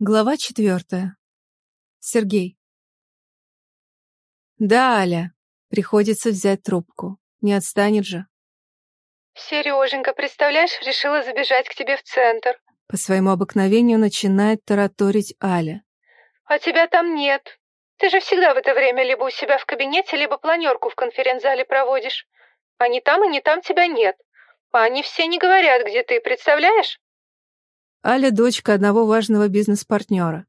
Глава четвертая. Сергей. Да, Аля. Приходится взять трубку. Не отстанет же. Сереженька, представляешь, решила забежать к тебе в центр. По своему обыкновению начинает тараторить Аля. А тебя там нет. Ты же всегда в это время либо у себя в кабинете, либо планерку в конференц-зале проводишь. А ни там и ни там тебя нет. А они все не говорят, где ты, представляешь? Аля — дочка одного важного бизнес-партнера.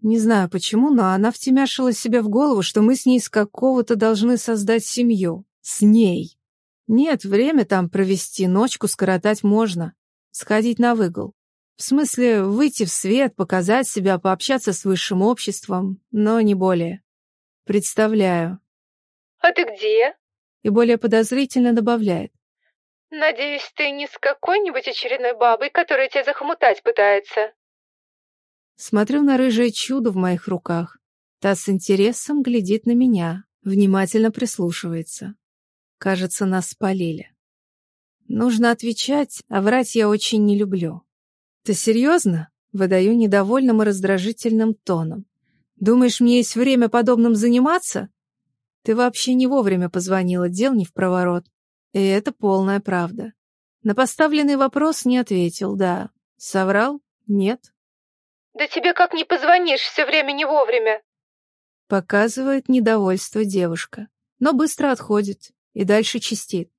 Не знаю почему, но она втемяшила себе в голову, что мы с ней с какого-то должны создать семью. С ней. Нет, время там провести, ночку скоротать можно. Сходить на выгул. В смысле, выйти в свет, показать себя, пообщаться с высшим обществом, но не более. Представляю. А ты где? И более подозрительно добавляет. Надеюсь, ты не с какой-нибудь очередной бабой, которая тебя захомутать пытается. Смотрю на рыжее чудо в моих руках. Та с интересом глядит на меня, внимательно прислушивается. Кажется, нас спалили. Нужно отвечать, а врать я очень не люблю. Ты серьезно? Выдаю недовольным и раздражительным тоном. Думаешь, мне есть время подобным заниматься? Ты вообще не вовремя позвонила, дел не в проворот. И это полная правда. На поставленный вопрос не ответил, да. Соврал? Нет. Да тебе как не позвонишь, все время не вовремя. Показывает недовольство девушка, но быстро отходит и дальше чистит.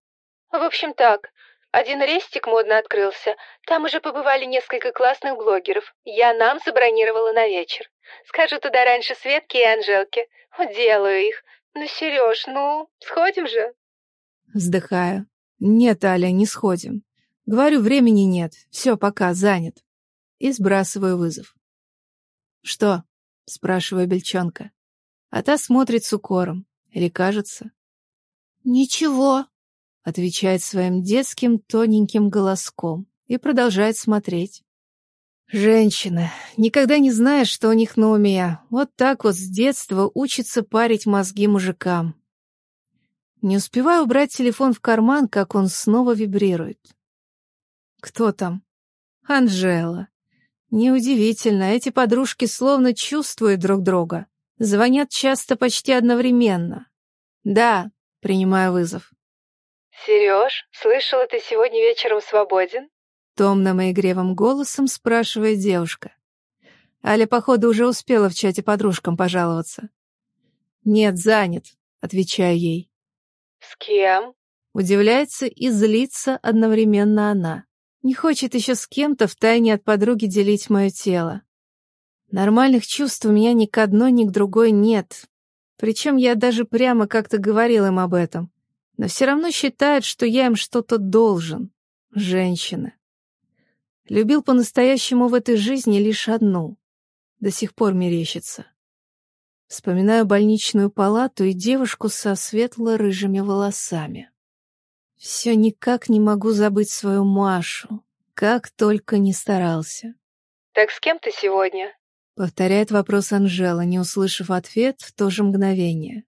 В общем так, один рестик модно открылся. Там уже побывали несколько классных блогеров. Я нам забронировала на вечер. Скажу туда раньше Светки и Анжелки. Уделаю их. Ну, Сереж, ну, сходим же. Вздыхаю. Нет, Аля, не сходим. Говорю, времени нет. Все, пока, занят. И сбрасываю вызов. Что? Спрашиваю Бельчонка. А та смотрит с укором. Или кажется? Ничего, отвечает своим детским тоненьким голоском и продолжает смотреть. Женщины. Никогда не знаешь, что у них на уме. Вот так вот с детства учатся парить мозги мужикам. Не успеваю убрать телефон в карман, как он снова вибрирует. Кто там? Анжела. Неудивительно, эти подружки словно чувствуют друг друга. Звонят часто почти одновременно. Да, принимаю вызов. Сереж, слышала, ты сегодня вечером свободен? Томным и игривым голосом спрашивает девушка. Аля, походу, уже успела в чате подружкам пожаловаться. «Нет, занят», — отвечаю ей. «С кем?» Удивляется и злится одновременно она. Не хочет еще с кем-то втайне от подруги делить мое тело. Нормальных чувств у меня ни к одной, ни к другой нет. Причем я даже прямо как-то говорил им об этом. Но все равно считают, что я им что-то должен. Женщина. Любил по-настоящему в этой жизни лишь одну. До сих пор мерещится. Вспоминаю больничную палату и девушку со светло-рыжими волосами. Все никак не могу забыть свою Машу, как только не старался. «Так с кем ты сегодня?» Повторяет вопрос Анжела, не услышав ответ в то же мгновение.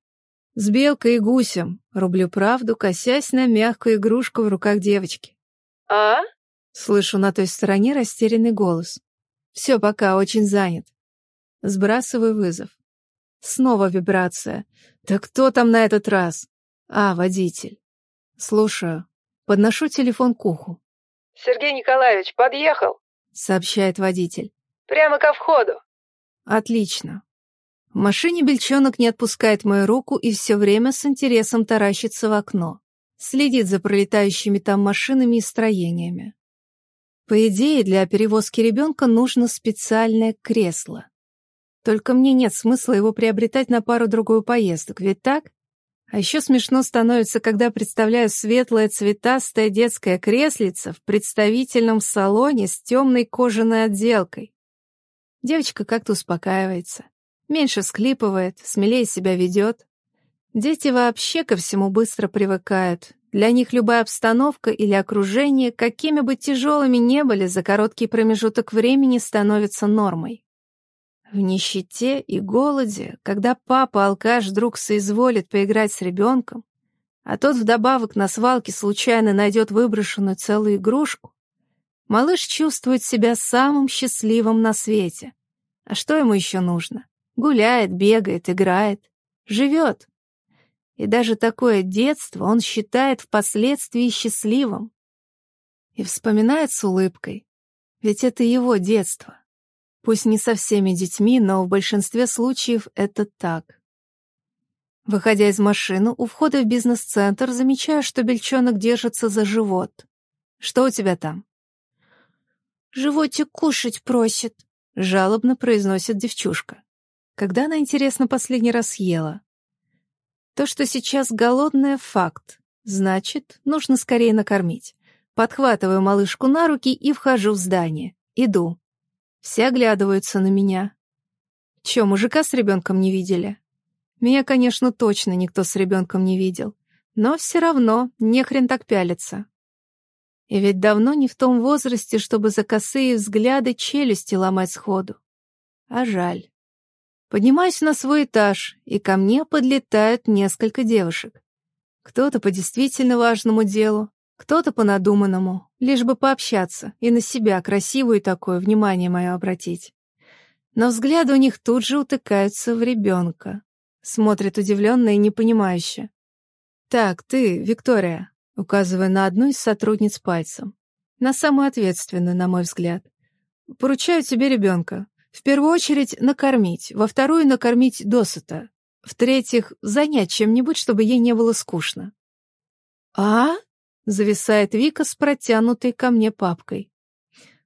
«С белкой и гусем», — рублю правду, косясь на мягкую игрушку в руках девочки. «А?» Слышу на той стороне растерянный голос. «Все, пока, очень занят». Сбрасываю вызов. Снова вибрация. Да кто там на этот раз? А, водитель. Слушаю. Подношу телефон к уху. «Сергей Николаевич, подъехал», — сообщает водитель. «Прямо ко входу». «Отлично». В машине бельчонок не отпускает мою руку и все время с интересом таращится в окно. Следит за пролетающими там машинами и строениями. По идее, для перевозки ребенка нужно специальное кресло. Только мне нет смысла его приобретать на пару-другую поездок, ведь так? А еще смешно становится, когда представляю светлое цветастое детское креслице в представительном салоне с темной кожаной отделкой. Девочка как-то успокаивается, меньше склипывает, смелее себя ведет. Дети вообще ко всему быстро привыкают. Для них любая обстановка или окружение, какими бы тяжелыми не были, за короткий промежуток времени становится нормой. В нищете и голоде, когда папа-алкаш вдруг соизволит поиграть с ребенком, а тот вдобавок на свалке случайно найдет выброшенную целую игрушку, малыш чувствует себя самым счастливым на свете. А что ему еще нужно? Гуляет, бегает, играет, живет. И даже такое детство он считает впоследствии счастливым. И вспоминает с улыбкой, ведь это его детство. Пусть не со всеми детьми, но в большинстве случаев это так. Выходя из машины, у входа в бизнес-центр, замечаю, что бельчонок держится за живот. Что у тебя там? «Животик кушать просит», — жалобно произносит девчушка. Когда она, интересно, последний раз ела? То, что сейчас голодная, факт. Значит, нужно скорее накормить. Подхватываю малышку на руки и вхожу в здание. Иду. Все оглядываются на меня. Чё, мужика с ребенком не видели? Меня, конечно, точно никто с ребенком не видел. Но все равно не хрен так пялиться. И ведь давно не в том возрасте, чтобы за косые взгляды челюсти ломать сходу. А жаль. Поднимаюсь на свой этаж, и ко мне подлетают несколько девушек. Кто-то по действительно важному делу, кто-то по надуманному, лишь бы пообщаться и на себя красивую такое внимание мое обратить. Но взгляды у них тут же утыкаются в ребенка. Смотрит удивленно и непонимающе. «Так, ты, Виктория», указывая на одну из сотрудниц пальцем. На самую ответственную, на мой взгляд. «Поручаю тебе ребенка. В первую очередь накормить, во вторую накормить досыта. В-третьих, занять чем-нибудь, чтобы ей не было скучно». «А?» — зависает Вика с протянутой ко мне папкой.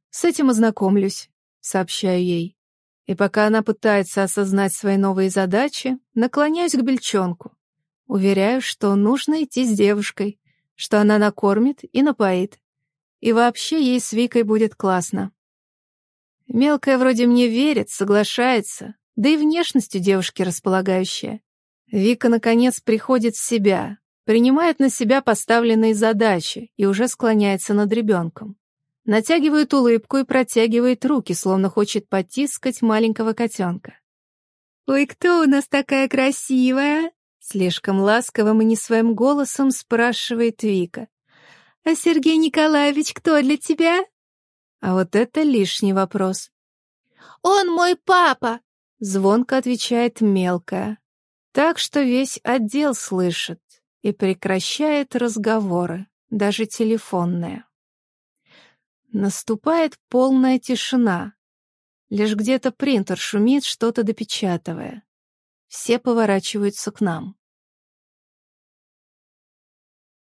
«С этим ознакомлюсь», — сообщаю ей. И пока она пытается осознать свои новые задачи, наклоняюсь к бельчонку. Уверяю, что нужно идти с девушкой, что она накормит и напоит. И вообще ей с Викой будет классно. Мелкая вроде мне верит, соглашается, да и внешностью девушки располагающая. Вика, наконец, приходит в себя, принимает на себя поставленные задачи и уже склоняется над ребенком. Натягивает улыбку и протягивает руки, словно хочет потискать маленького котенка. «Ой, кто у нас такая красивая?» Слишком ласковым и не своим голосом спрашивает Вика. «А Сергей Николаевич кто для тебя?» А вот это лишний вопрос. «Он мой папа!» — звонко отвечает мелкая. Так что весь отдел слышит и прекращает разговоры, даже телефонные. Наступает полная тишина. Лишь где-то принтер шумит, что-то допечатывая. Все поворачиваются к нам.